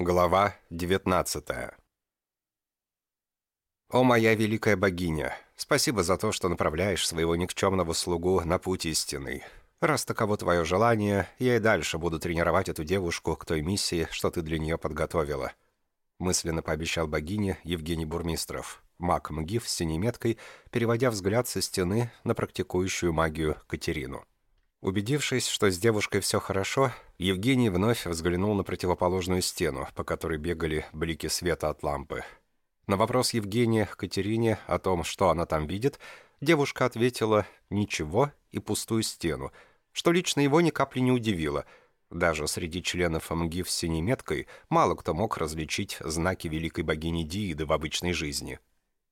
Глава 19 «О, моя великая богиня, спасибо за то, что направляешь своего никчемного слугу на путь истинный. Раз таково твое желание, я и дальше буду тренировать эту девушку к той миссии, что ты для нее подготовила», мысленно пообещал богине Евгений Бурмистров, маг МГИФ с синей меткой, переводя взгляд со стены на практикующую магию Катерину. Убедившись, что с девушкой все хорошо, Евгений вновь взглянул на противоположную стену, по которой бегали блики света от лампы. На вопрос Евгения Катерине о том, что она там видит, девушка ответила «ничего» и пустую стену, что лично его ни капли не удивило. Даже среди членов МГИФ с синей меткой мало кто мог различить знаки великой богини Дииды в обычной жизни.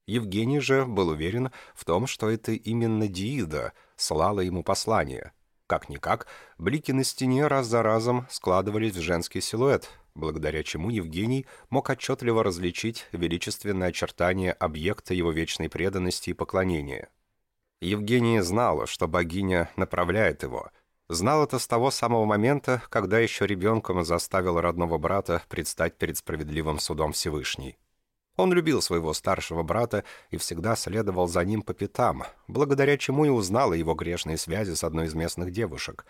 Евгений же был уверен в том, что это именно Диида слала ему послание – как-никак, блики на стене раз за разом складывались в женский силуэт, благодаря чему Евгений мог отчетливо различить величественное очертание объекта его вечной преданности и поклонения. Евгений знал, что богиня направляет его. Знал это с того самого момента, когда еще ребенком заставил родного брата предстать перед справедливым судом Всевышней. Он любил своего старшего брата и всегда следовал за ним по пятам, благодаря чему и узнал о его грешной связи с одной из местных девушек.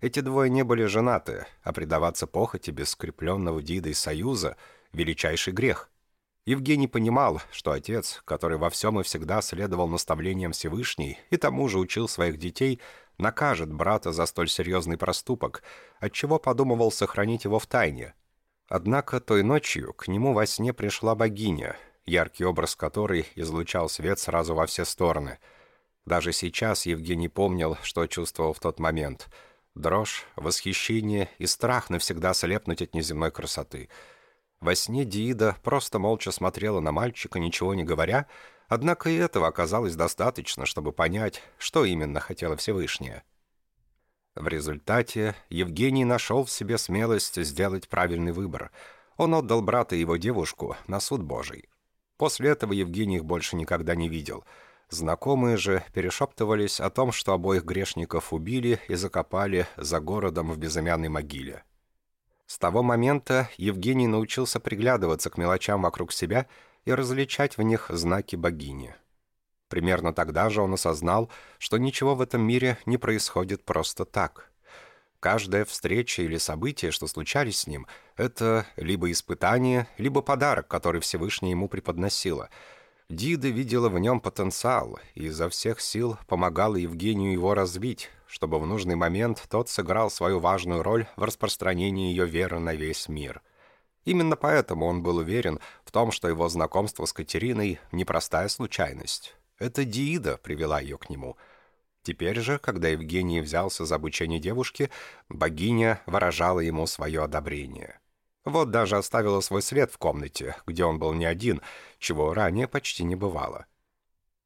Эти двое не были женаты, а предаваться похоти без скрепленного Дидой союза — величайший грех. Евгений понимал, что отец, который во всем и всегда следовал наставлениям Всевышней и тому же учил своих детей, накажет брата за столь серьезный проступок, отчего подумывал сохранить его в тайне — Однако той ночью к нему во сне пришла богиня, яркий образ которой излучал свет сразу во все стороны. Даже сейчас Евгений помнил, что чувствовал в тот момент. Дрожь, восхищение и страх навсегда слепнуть от неземной красоты. Во сне Диида просто молча смотрела на мальчика, ничего не говоря, однако и этого оказалось достаточно, чтобы понять, что именно хотела Всевышняя. В результате Евгений нашел в себе смелость сделать правильный выбор. Он отдал брата и его девушку на суд Божий. После этого Евгений их больше никогда не видел. Знакомые же перешептывались о том, что обоих грешников убили и закопали за городом в безымянной могиле. С того момента Евгений научился приглядываться к мелочам вокруг себя и различать в них знаки богини – Примерно тогда же он осознал, что ничего в этом мире не происходит просто так. Каждая встреча или событие, что случались с ним, это либо испытание, либо подарок, который Всевышний ему преподносила. Дида видела в нем потенциал и изо всех сил помогала Евгению его развить, чтобы в нужный момент тот сыграл свою важную роль в распространении ее веры на весь мир. Именно поэтому он был уверен в том, что его знакомство с Катериной – непростая случайность. Это Диида привела ее к нему. Теперь же, когда Евгений взялся за обучение девушки, богиня выражала ему свое одобрение. Вот даже оставила свой след в комнате, где он был не один, чего ранее почти не бывало.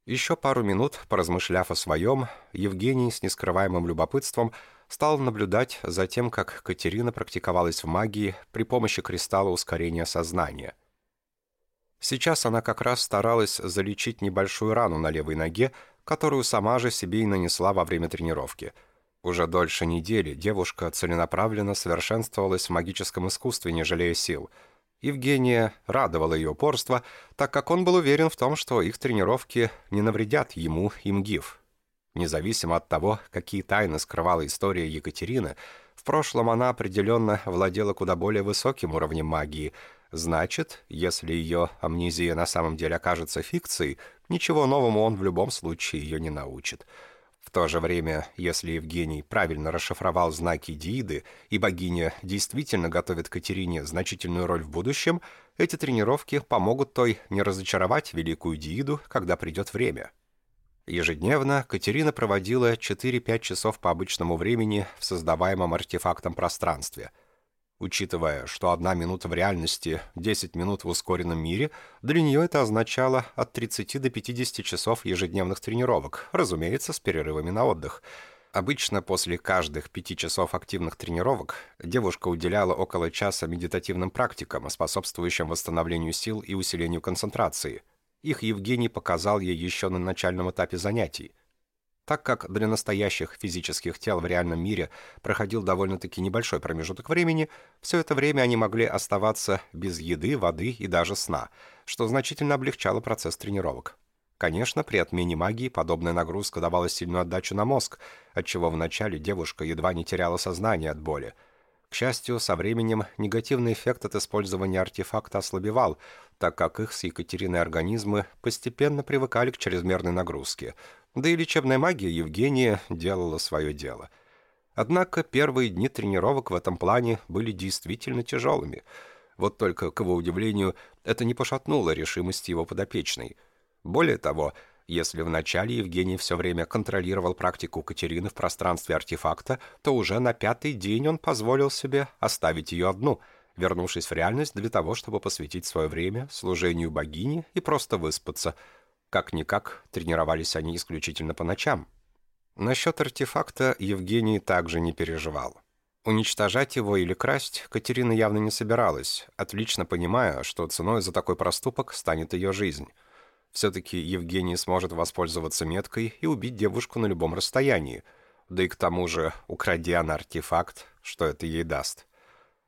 Еще пару минут, поразмышляв о своем, Евгений с нескрываемым любопытством стал наблюдать за тем, как Катерина практиковалась в магии при помощи кристалла ускорения сознания – Сейчас она как раз старалась залечить небольшую рану на левой ноге, которую сама же себе и нанесла во время тренировки. Уже дольше недели девушка целенаправленно совершенствовалась в магическом искусстве, не жалея сил. Евгения радовала ее упорство, так как он был уверен в том, что их тренировки не навредят ему и МГИФ. Независимо от того, какие тайны скрывала история Екатерины, в прошлом она определенно владела куда более высоким уровнем магии – Значит, если ее амнезия на самом деле окажется фикцией, ничего новому он в любом случае ее не научит. В то же время, если Евгений правильно расшифровал знаки Дииды, и богиня действительно готовит Катерине значительную роль в будущем, эти тренировки помогут той не разочаровать великую Дииду, когда придет время. Ежедневно Катерина проводила 4-5 часов по обычному времени в создаваемом артефактом пространстве – Учитывая, что одна минута в реальности, 10 минут в ускоренном мире, для нее это означало от 30 до 50 часов ежедневных тренировок, разумеется, с перерывами на отдых. Обычно после каждых пяти часов активных тренировок девушка уделяла около часа медитативным практикам, способствующим восстановлению сил и усилению концентрации. Их Евгений показал ей еще на начальном этапе занятий – Так как для настоящих физических тел в реальном мире проходил довольно-таки небольшой промежуток времени, все это время они могли оставаться без еды, воды и даже сна, что значительно облегчало процесс тренировок. Конечно, при отмене магии подобная нагрузка давала сильную отдачу на мозг, отчего вначале девушка едва не теряла сознание от боли. К счастью, со временем негативный эффект от использования артефакта ослабевал, так как их с Екатериной организмы постепенно привыкали к чрезмерной нагрузке – да и лечебная магия Евгения делала свое дело. Однако первые дни тренировок в этом плане были действительно тяжелыми. Вот только, к его удивлению, это не пошатнуло решимости его подопечной. Более того, если вначале Евгений все время контролировал практику Катерины в пространстве артефакта, то уже на пятый день он позволил себе оставить ее одну, вернувшись в реальность для того, чтобы посвятить свое время служению богине и просто выспаться – как-никак, тренировались они исключительно по ночам. Насчет артефакта Евгений также не переживал. Уничтожать его или красть Катерина явно не собиралась, отлично понимая, что ценой за такой проступок станет ее жизнь. Все-таки Евгений сможет воспользоваться меткой и убить девушку на любом расстоянии. Да и к тому же, укради она артефакт, что это ей даст.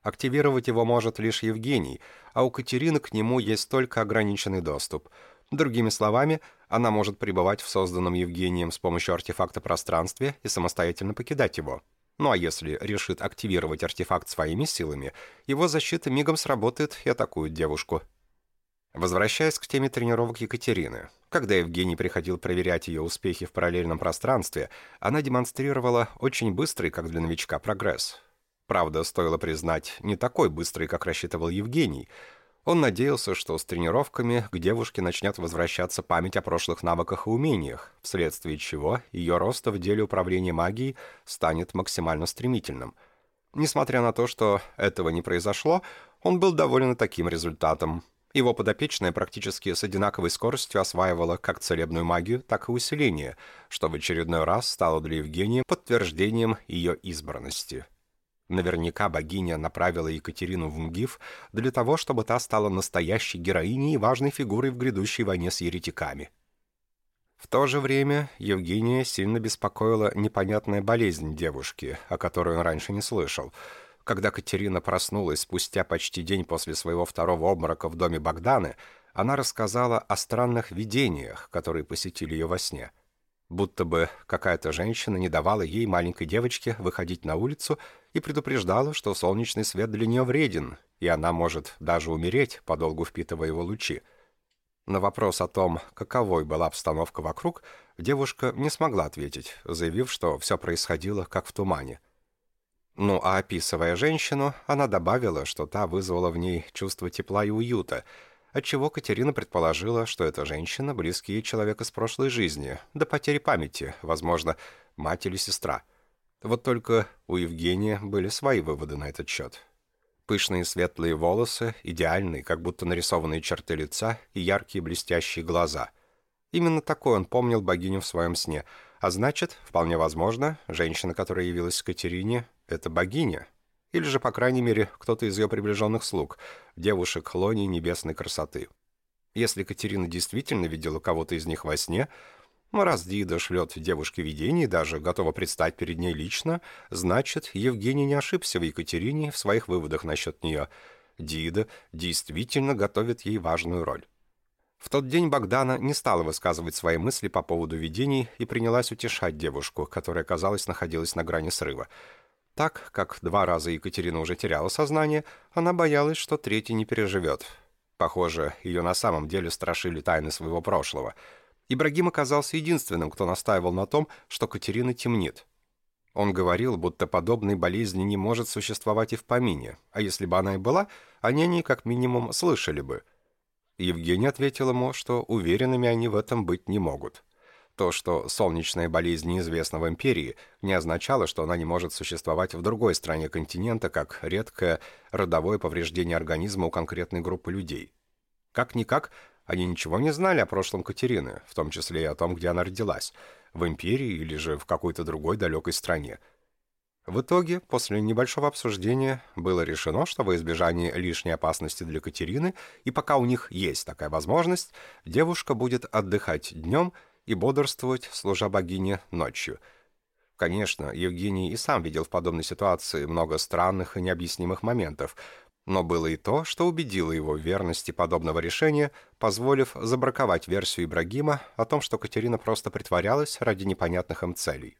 Активировать его может лишь Евгений, а у Катерины к нему есть только ограниченный доступ — Другими словами, она может пребывать в созданном Евгением с помощью артефакта пространстве и самостоятельно покидать его. Ну а если решит активировать артефакт своими силами, его защита мигом сработает и атакует девушку. Возвращаясь к теме тренировок Екатерины. Когда Евгений приходил проверять ее успехи в параллельном пространстве, она демонстрировала очень быстрый, как для новичка, прогресс. Правда, стоило признать, не такой быстрый, как рассчитывал Евгений – он надеялся, что с тренировками к девушке начнет возвращаться память о прошлых навыках и умениях, вследствие чего ее рост в деле управления магией станет максимально стремительным. Несмотря на то, что этого не произошло, он был доволен таким результатом. Его подопечная практически с одинаковой скоростью осваивала как целебную магию, так и усиление, что в очередной раз стало для Евгения подтверждением ее избранности. Наверняка богиня направила Екатерину в Мгив для того, чтобы та стала настоящей героиней и важной фигурой в грядущей войне с еретиками. В то же время Евгения сильно беспокоила непонятная болезнь девушки, о которой он раньше не слышал. Когда Катерина проснулась спустя почти день после своего второго обморока в доме Богданы, она рассказала о странных видениях, которые посетили ее во сне – будто бы какая-то женщина не давала ей, маленькой девочке, выходить на улицу и предупреждала, что солнечный свет для нее вреден, и она может даже умереть, подолгу впитывая его лучи. На вопрос о том, каковой была обстановка вокруг, девушка не смогла ответить, заявив, что все происходило как в тумане. Ну а описывая женщину, она добавила, что та вызвала в ней чувство тепла и уюта – отчего Катерина предположила, что эта женщина близкий человек из прошлой жизни, до потери памяти, возможно, мать или сестра. Вот только у Евгения были свои выводы на этот счет. Пышные светлые волосы, идеальные, как будто нарисованные черты лица и яркие блестящие глаза. Именно такой он помнил богиню в своем сне, а значит, вполне возможно, женщина, которая явилась Катерине, это богиня, или же, по крайней мере, кто-то из ее приближенных слуг, девушек Лони небесной красоты. Если Катерина действительно видела кого-то из них во сне, ну, раз Дида шлет девушке видение и даже готова предстать перед ней лично, значит, Евгений не ошибся в Екатерине в своих выводах насчет нее. Дида действительно готовит ей важную роль. В тот день Богдана не стала высказывать свои мысли по поводу видений и принялась утешать девушку, которая, казалось, находилась на грани срыва – так как два раза Екатерина уже теряла сознание, она боялась, что третий не переживет. Похоже, ее на самом деле страшили тайны своего прошлого. Ибрагим оказался единственным, кто настаивал на том, что Катерина темнит. Он говорил, будто подобной болезни не может существовать и в помине, а если бы она и была, они о ней как минимум слышали бы. Евгений ответил ему, что уверенными они в этом быть не могут. То, что солнечная болезнь неизвестна в империи, не означало, что она не может существовать в другой стране континента, как редкое родовое повреждение организма у конкретной группы людей. Как-никак, они ничего не знали о прошлом Катерины, в том числе и о том, где она родилась, в империи или же в какой-то другой далекой стране. В итоге, после небольшого обсуждения, было решено, что во избежание лишней опасности для Катерины, и пока у них есть такая возможность, девушка будет отдыхать днем – и бодрствовать, служа богине, ночью. Конечно, Евгений и сам видел в подобной ситуации много странных и необъяснимых моментов, но было и то, что убедило его в верности подобного решения, позволив забраковать версию Ибрагима о том, что Катерина просто притворялась ради непонятных им целей.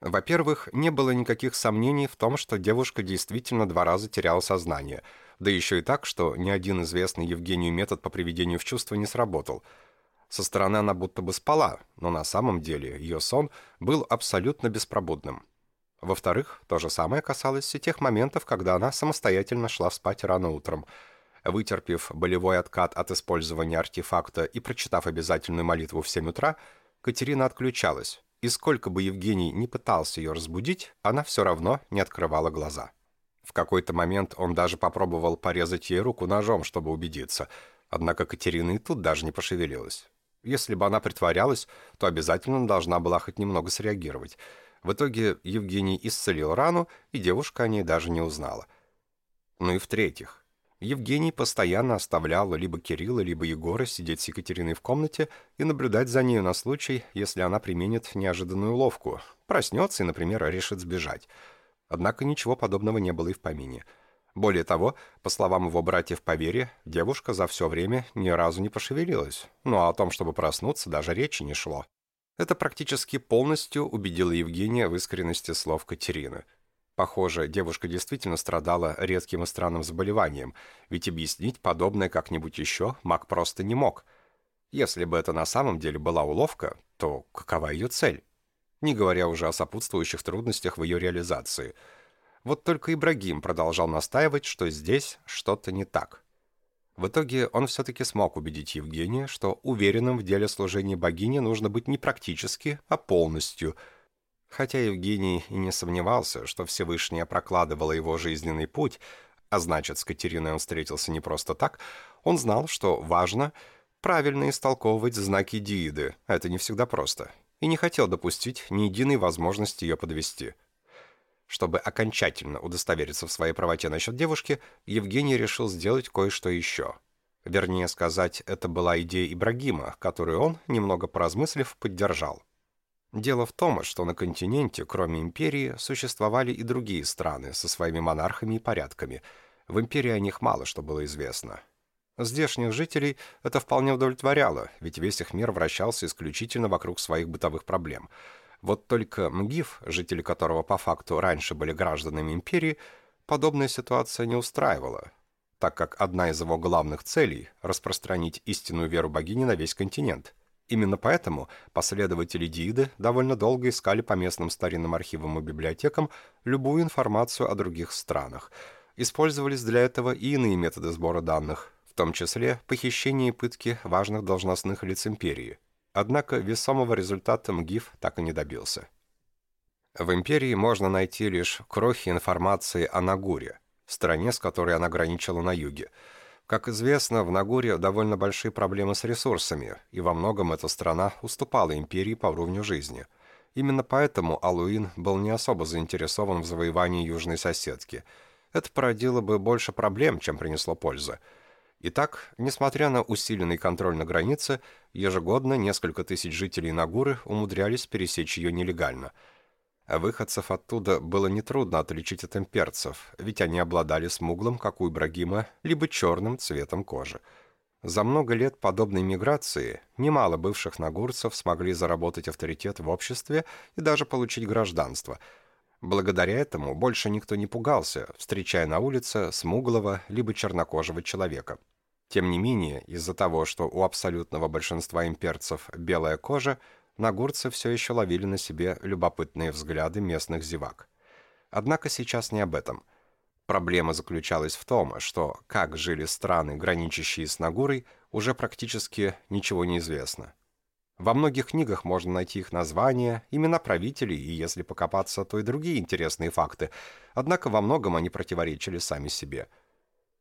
Во-первых, не было никаких сомнений в том, что девушка действительно два раза теряла сознание, да еще и так, что ни один известный Евгению метод по приведению в чувство не сработал. Со стороны она будто бы спала, но на самом деле ее сон был абсолютно беспробудным. Во-вторых, то же самое касалось и тех моментов, когда она самостоятельно шла спать рано утром. Вытерпев болевой откат от использования артефакта и прочитав обязательную молитву в 7 утра, Катерина отключалась, и сколько бы Евгений не пытался ее разбудить, она все равно не открывала глаза. В какой-то момент он даже попробовал порезать ей руку ножом, чтобы убедиться, однако Катерина и тут даже не пошевелилась. Если бы она притворялась, то обязательно должна была хоть немного среагировать – в итоге Евгений исцелил рану, и девушка о ней даже не узнала. Ну и в-третьих, Евгений постоянно оставлял либо Кирилла, либо Егора сидеть с Екатериной в комнате и наблюдать за нею на случай, если она применит неожиданную ловку, проснется и, например, решит сбежать. Однако ничего подобного не было и в помине. Более того, по словам его братьев по вере, девушка за все время ни разу не пошевелилась, ну а о том, чтобы проснуться, даже речи не шло. Это практически полностью убедило Евгения в искренности слов Катерины. Похоже, девушка действительно страдала редким и странным заболеванием, ведь объяснить подобное как-нибудь еще маг просто не мог. Если бы это на самом деле была уловка, то какова ее цель? Не говоря уже о сопутствующих трудностях в ее реализации. Вот только Ибрагим продолжал настаивать, что здесь что-то не так. В итоге он все-таки смог убедить Евгения, что уверенным в деле служения богине нужно быть не практически, а полностью. Хотя Евгений и не сомневался, что Всевышняя прокладывала его жизненный путь, а значит, с Катериной он встретился не просто так, он знал, что важно правильно истолковывать знаки Дииды, это не всегда просто, и не хотел допустить ни единой возможности ее подвести – чтобы окончательно удостовериться в своей правоте насчет девушки, Евгений решил сделать кое-что еще. Вернее сказать, это была идея Ибрагима, которую он, немного поразмыслив, поддержал. Дело в том, что на континенте, кроме империи, существовали и другие страны со своими монархами и порядками. В империи о них мало что было известно. Здешних жителей это вполне удовлетворяло, ведь весь их мир вращался исключительно вокруг своих бытовых проблем – вот только МГИФ, жители которого по факту раньше были гражданами империи, подобная ситуация не устраивала, так как одна из его главных целей – распространить истинную веру богини на весь континент. Именно поэтому последователи Дииды довольно долго искали по местным старинным архивам и библиотекам любую информацию о других странах. Использовались для этого и иные методы сбора данных, в том числе похищение и пытки важных должностных лиц империи – Однако весомого результата МГИФ так и не добился. В империи можно найти лишь крохи информации о Нагуре, стране, с которой она граничила на юге. Как известно, в Нагуре довольно большие проблемы с ресурсами, и во многом эта страна уступала империи по уровню жизни. Именно поэтому Алуин был не особо заинтересован в завоевании южной соседки. Это породило бы больше проблем, чем принесло пользы. Итак, несмотря на усиленный контроль на границе, ежегодно несколько тысяч жителей Нагуры умудрялись пересечь ее нелегально. А выходцев оттуда было нетрудно отличить от имперцев, ведь они обладали смуглым, как у Ибрагима, либо черным цветом кожи. За много лет подобной миграции немало бывших нагурцев смогли заработать авторитет в обществе и даже получить гражданство. Благодаря этому больше никто не пугался, встречая на улице смуглого либо чернокожего человека – тем не менее, из-за того, что у абсолютного большинства имперцев белая кожа, нагурцы все еще ловили на себе любопытные взгляды местных зевак. Однако сейчас не об этом. Проблема заключалась в том, что как жили страны, граничащие с Нагурой, уже практически ничего не известно. Во многих книгах можно найти их названия, имена правителей и, если покопаться, то и другие интересные факты, однако во многом они противоречили сами себе –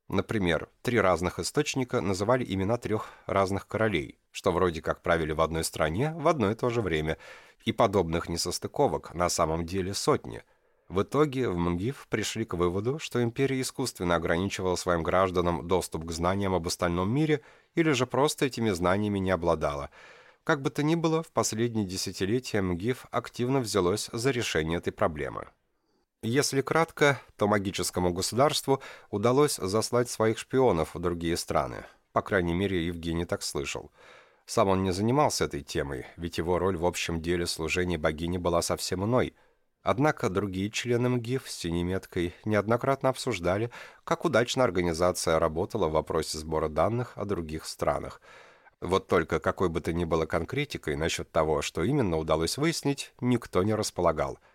Например, три разных источника называли имена трех разных королей, что вроде как правили в одной стране в одно и то же время, и подобных несостыковок на самом деле сотни. В итоге в МГИФ пришли к выводу, что империя искусственно ограничивала своим гражданам доступ к знаниям об остальном мире или же просто этими знаниями не обладала. Как бы то ни было, в последние десятилетия МГИФ активно взялось за решение этой проблемы. Если кратко, то магическому государству удалось заслать своих шпионов в другие страны. По крайней мере, Евгений так слышал. Сам он не занимался этой темой, ведь его роль в общем деле служения богини была совсем иной. Однако другие члены МГИФ с синей меткой неоднократно обсуждали, как удачно организация работала в вопросе сбора данных о других странах. Вот только какой бы то ни было конкретикой насчет того, что именно удалось выяснить, никто не располагал –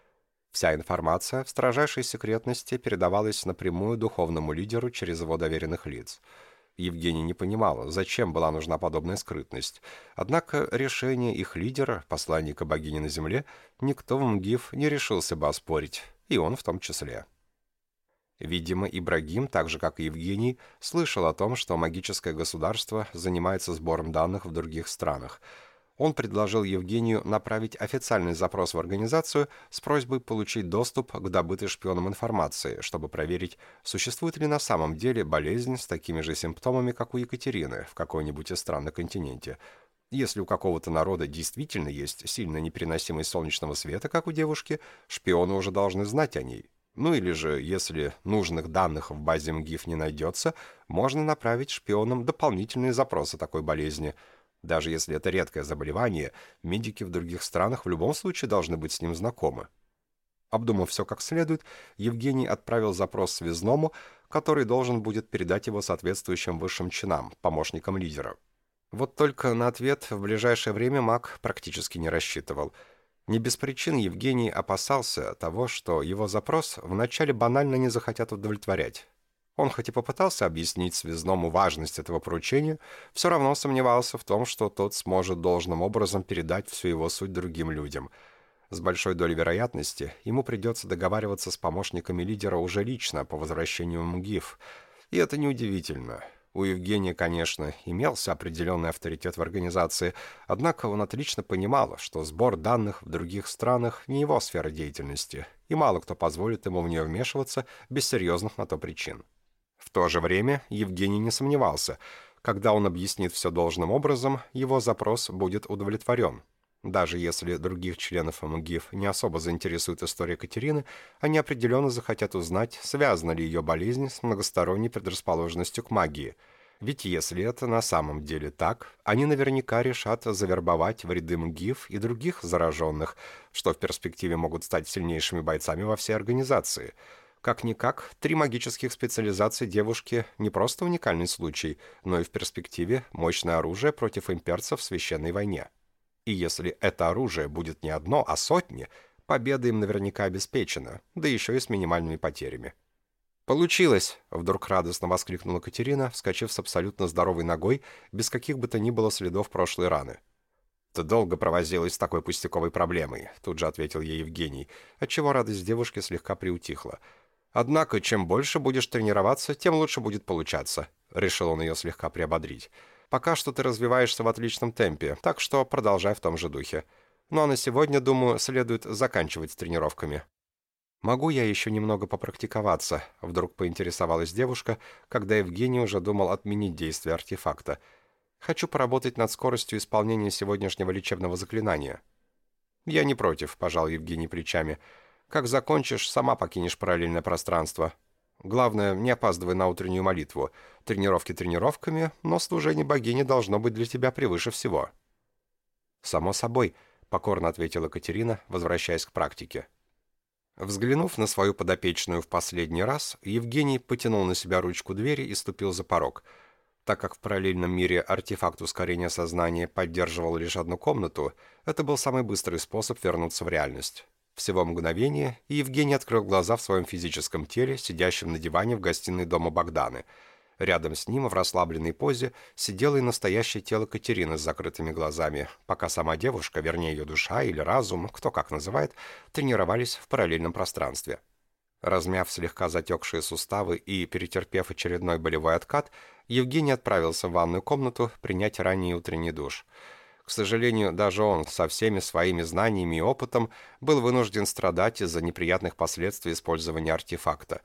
Вся информация в строжайшей секретности передавалась напрямую духовному лидеру через его доверенных лиц. Евгений не понимал, зачем была нужна подобная скрытность. Однако решение их лидера, посланника богини на земле, никто в МГИФ не решился бы оспорить, и он в том числе. Видимо, Ибрагим, так же как и Евгений, слышал о том, что магическое государство занимается сбором данных в других странах – он предложил Евгению направить официальный запрос в организацию с просьбой получить доступ к добытой шпионом информации, чтобы проверить, существует ли на самом деле болезнь с такими же симптомами, как у Екатерины в какой-нибудь из стран на континенте. Если у какого-то народа действительно есть сильно непереносимость солнечного света, как у девушки, шпионы уже должны знать о ней. Ну или же, если нужных данных в базе МГИФ не найдется, можно направить шпионам дополнительные запросы такой болезни – даже если это редкое заболевание, медики в других странах в любом случае должны быть с ним знакомы. Обдумав все как следует, Евгений отправил запрос связному, который должен будет передать его соответствующим высшим чинам, помощникам лидера. Вот только на ответ в ближайшее время маг практически не рассчитывал. Не без причин Евгений опасался того, что его запрос вначале банально не захотят удовлетворять. Он хоть и попытался объяснить связному важность этого поручения, все равно сомневался в том, что тот сможет должным образом передать всю его суть другим людям. С большой долей вероятности ему придется договариваться с помощниками лидера уже лично по возвращению МГИФ. И это неудивительно. У Евгения, конечно, имелся определенный авторитет в организации, однако он отлично понимал, что сбор данных в других странах не его сфера деятельности, и мало кто позволит ему в нее вмешиваться без серьезных на то причин. В то же время Евгений не сомневался. Когда он объяснит все должным образом, его запрос будет удовлетворен. Даже если других членов МГИФ не особо заинтересует история Катерины, они определенно захотят узнать, связана ли ее болезнь с многосторонней предрасположенностью к магии. Ведь если это на самом деле так, они наверняка решат завербовать в ряды МГИФ и других зараженных, что в перспективе могут стать сильнейшими бойцами во всей организации – как-никак, три магических специализации девушки не просто уникальный случай, но и в перспективе мощное оружие против имперцев в священной войне. И если это оружие будет не одно, а сотни, победа им наверняка обеспечена, да еще и с минимальными потерями. «Получилось!» — вдруг радостно воскликнула Катерина, вскочив с абсолютно здоровой ногой, без каких бы то ни было следов прошлой раны. «Ты долго провозилась с такой пустяковой проблемой», — тут же ответил ей Евгений, отчего радость девушки слегка приутихла — Однако, чем больше будешь тренироваться, тем лучше будет получаться», — решил он ее слегка приободрить. «Пока что ты развиваешься в отличном темпе, так что продолжай в том же духе. Ну а на сегодня, думаю, следует заканчивать с тренировками». «Могу я еще немного попрактиковаться?» — вдруг поинтересовалась девушка, когда Евгений уже думал отменить действие артефакта. «Хочу поработать над скоростью исполнения сегодняшнего лечебного заклинания». «Я не против», — пожал Евгений плечами. Как закончишь, сама покинешь параллельное пространство. Главное, не опаздывай на утреннюю молитву. Тренировки тренировками, но служение богини должно быть для тебя превыше всего». «Само собой», — покорно ответила Катерина, возвращаясь к практике. Взглянув на свою подопечную в последний раз, Евгений потянул на себя ручку двери и ступил за порог. Так как в параллельном мире артефакт ускорения сознания поддерживал лишь одну комнату, это был самый быстрый способ вернуться в реальность. Всего мгновение, и Евгений открыл глаза в своем физическом теле, сидящем на диване в гостиной дома Богданы. Рядом с ним, в расслабленной позе, сидело и настоящее тело Катерины с закрытыми глазами, пока сама девушка, вернее ее душа или разум, кто как называет, тренировались в параллельном пространстве. Размяв слегка затекшие суставы и перетерпев очередной болевой откат, Евгений отправился в ванную комнату принять ранний утренний душ – к сожалению, даже он со всеми своими знаниями и опытом был вынужден страдать из-за неприятных последствий использования артефакта.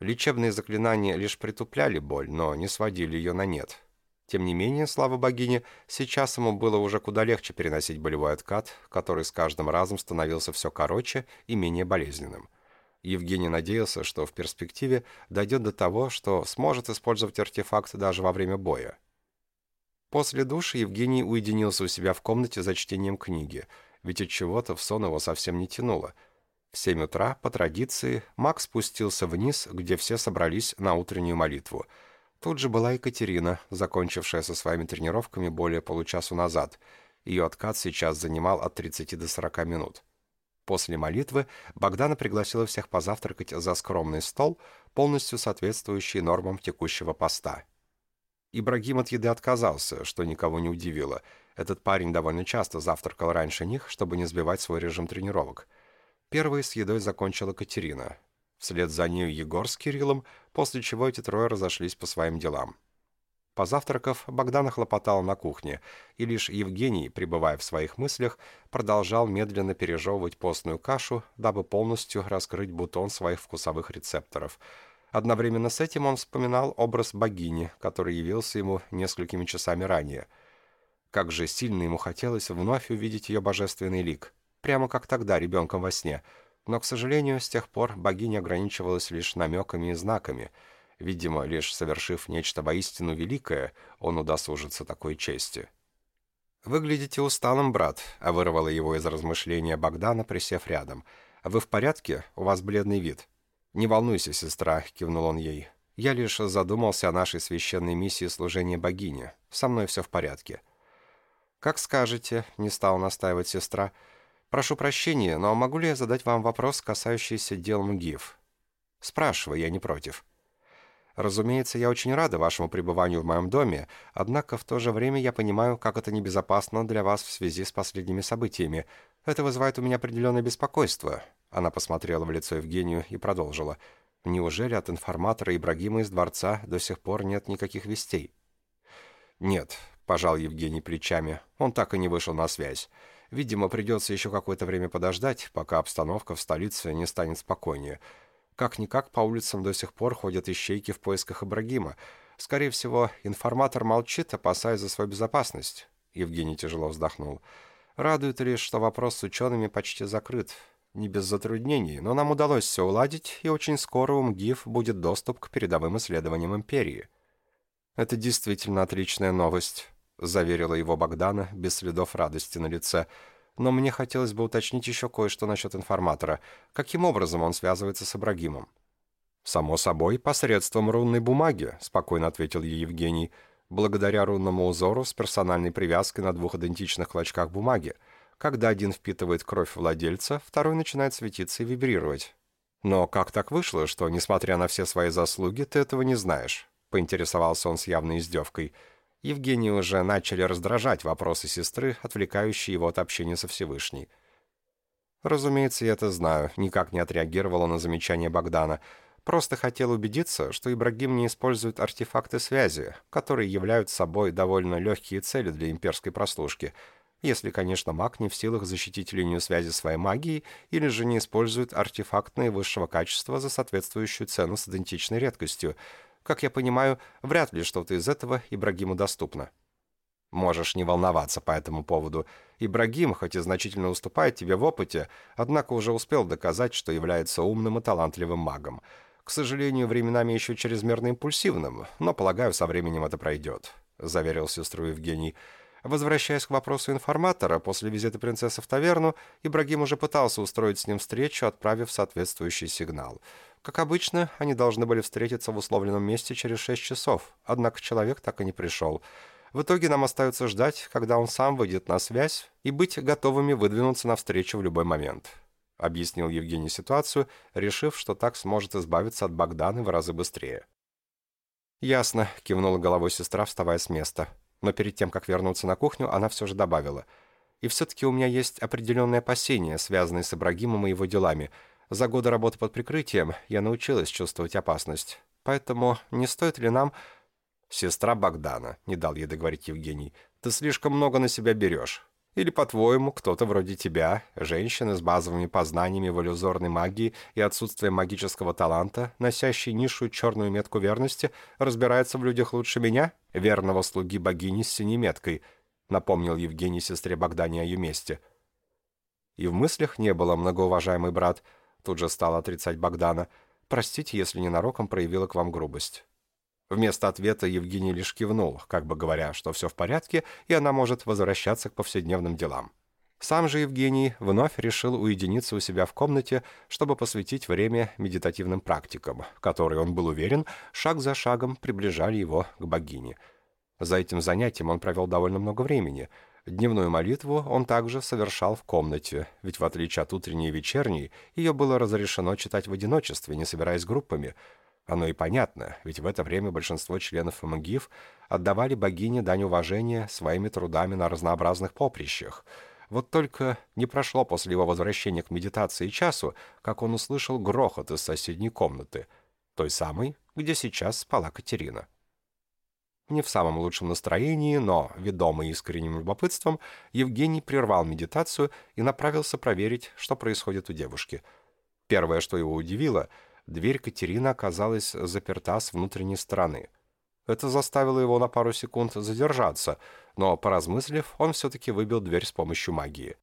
Лечебные заклинания лишь притупляли боль, но не сводили ее на нет. Тем не менее, слава богине, сейчас ему было уже куда легче переносить болевой откат, который с каждым разом становился все короче и менее болезненным. Евгений надеялся, что в перспективе дойдет до того, что сможет использовать артефакт даже во время боя. После душа Евгений уединился у себя в комнате за чтением книги, ведь от чего-то в сон его совсем не тянуло. В семь утра, по традиции, Макс спустился вниз, где все собрались на утреннюю молитву – Тут же была Екатерина, закончившая со своими тренировками более получасу назад. Ее откат сейчас занимал от 30 до 40 минут. После молитвы Богдана пригласила всех позавтракать за скромный стол, полностью соответствующий нормам текущего поста. Ибрагим от еды отказался, что никого не удивило. Этот парень довольно часто завтракал раньше них, чтобы не сбивать свой режим тренировок. Первой с едой закончила Катерина. Вслед за нею Егор с Кириллом, после чего эти трое разошлись по своим делам. Позавтракав, Богдан хлопотал на кухне, и лишь Евгений, пребывая в своих мыслях, продолжал медленно пережевывать постную кашу, дабы полностью раскрыть бутон своих вкусовых рецепторов. Одновременно с этим он вспоминал образ богини, который явился ему несколькими часами ранее. Как же сильно ему хотелось вновь увидеть ее божественный лик, прямо как тогда, ребенком во сне — но, к сожалению, с тех пор богиня ограничивалась лишь намеками и знаками. Видимо, лишь совершив нечто воистину великое, он удосужится такой чести. «Выглядите усталым, брат», — а вырвала его из размышления Богдана, присев рядом. «Вы в порядке? У вас бледный вид». «Не волнуйся, сестра», — кивнул он ей. «Я лишь задумался о нашей священной миссии служения богине. Со мной все в порядке». «Как скажете», — не стал настаивать сестра, — «Прошу прощения, но могу ли я задать вам вопрос, касающийся дел МГИФ?» «Спрашивай, я не против». «Разумеется, я очень рада вашему пребыванию в моем доме, однако в то же время я понимаю, как это небезопасно для вас в связи с последними событиями. Это вызывает у меня определенное беспокойство». Она посмотрела в лицо Евгению и продолжила. «Неужели от информатора Ибрагима из дворца до сих пор нет никаких вестей?» «Нет», — пожал Евгений плечами, — «он так и не вышел на связь. Видимо, придется еще какое-то время подождать, пока обстановка в столице не станет спокойнее. Как-никак по улицам до сих пор ходят ищейки в поисках Ибрагима. Скорее всего, информатор молчит, опасаясь за свою безопасность. Евгений тяжело вздохнул. Радует лишь, что вопрос с учеными почти закрыт. Не без затруднений, но нам удалось все уладить, и очень скоро у МГИФ будет доступ к передовым исследованиям Империи. Это действительно отличная новость. — заверила его Богдана, без следов радости на лице. «Но мне хотелось бы уточнить еще кое-что насчет информатора. Каким образом он связывается с Ибрагимом?» «Само собой, посредством рунной бумаги», — спокойно ответил ей Евгений. «Благодаря рунному узору с персональной привязкой на двух идентичных клочках бумаги. Когда один впитывает кровь владельца, второй начинает светиться и вибрировать». «Но как так вышло, что, несмотря на все свои заслуги, ты этого не знаешь?» — поинтересовался он с явной издевкой. — Евгению уже начали раздражать вопросы сестры, отвлекающие его от общения со Всевышней. Разумеется, я это знаю, никак не отреагировала на замечание Богдана. Просто хотел убедиться, что Ибрагим не использует артефакты связи, которые являются собой довольно легкие цели для имперской прослушки, если, конечно, маг не в силах защитить линию связи своей магией или же не использует артефактные высшего качества за соответствующую цену с идентичной редкостью — как я понимаю, вряд ли что-то из этого Ибрагиму доступно. Можешь не волноваться по этому поводу. Ибрагим, хоть и значительно уступает тебе в опыте, однако уже успел доказать, что является умным и талантливым магом. К сожалению, временами еще чрезмерно импульсивным, но, полагаю, со временем это пройдет», — заверил сестру Евгений. Возвращаясь к вопросу информатора, после визита принцессы в таверну, Ибрагим уже пытался устроить с ним встречу, отправив соответствующий сигнал — как обычно, они должны были встретиться в условленном месте через шесть часов, однако человек так и не пришел. В итоге нам остается ждать, когда он сам выйдет на связь, и быть готовыми выдвинуться навстречу в любой момент», — объяснил Евгений ситуацию, решив, что так сможет избавиться от Богданы в разы быстрее. «Ясно», — кивнула головой сестра, вставая с места. Но перед тем, как вернуться на кухню, она все же добавила. «И все-таки у меня есть определенные опасения, связанные с Ибрагимом и его делами — за годы работы под прикрытием я научилась чувствовать опасность. Поэтому не стоит ли нам...» «Сестра Богдана», — не дал ей договорить Евгений, — «ты слишком много на себя берешь. Или, по-твоему, кто-то вроде тебя, женщины с базовыми познаниями в иллюзорной магии и отсутствием магического таланта, носящий низшую черную метку верности, разбирается в людях лучше меня, верного слуги богини с синей меткой, напомнил Евгений сестре Богдане о ее месте. И в мыслях не было, многоуважаемый брат, тут же стал отрицать Богдана. Простите, если ненароком проявила к вам грубость. Вместо ответа Евгений лишь кивнул, как бы говоря, что все в порядке, и она может возвращаться к повседневным делам. Сам же Евгений вновь решил уединиться у себя в комнате, чтобы посвятить время медитативным практикам, которые, он был уверен, шаг за шагом приближали его к богине. За этим занятием он провел довольно много времени. Дневную молитву он также совершал в комнате, ведь в отличие от утренней и вечерней, ее было разрешено читать в одиночестве, не собираясь группами – оно и понятно, ведь в это время большинство членов МГИФ отдавали богине дань уважения своими трудами на разнообразных поприщах. Вот только не прошло после его возвращения к медитации часу, как он услышал грохот из соседней комнаты, той самой, где сейчас спала Катерина. Не в самом лучшем настроении, но, ведомый искренним любопытством, Евгений прервал медитацию и направился проверить, что происходит у девушки. Первое, что его удивило — дверь Катерины оказалась заперта с внутренней стороны. Это заставило его на пару секунд задержаться, но, поразмыслив, он все-таки выбил дверь с помощью магии.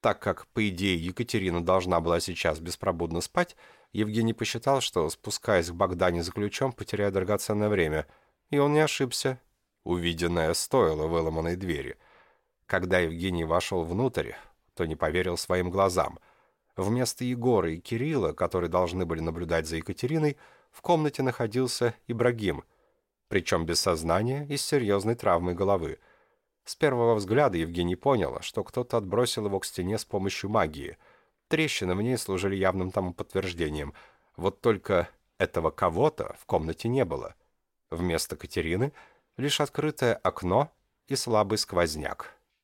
Так как, по идее, Екатерина должна была сейчас беспробудно спать, Евгений посчитал, что, спускаясь к Богдане за ключом, потеряет драгоценное время. И он не ошибся. Увиденное стоило выломанной двери. Когда Евгений вошел внутрь, то не поверил своим глазам — Вместо Егора и Кирилла, которые должны были наблюдать за Екатериной, в комнате находился Ибрагим, причем без сознания и с серьезной травмой головы. С первого взгляда Евгений понял, что кто-то отбросил его к стене с помощью магии. Трещины в ней служили явным тому подтверждением. Вот только этого кого-то в комнате не было. Вместо Катерины лишь открытое окно и слабый сквозняк.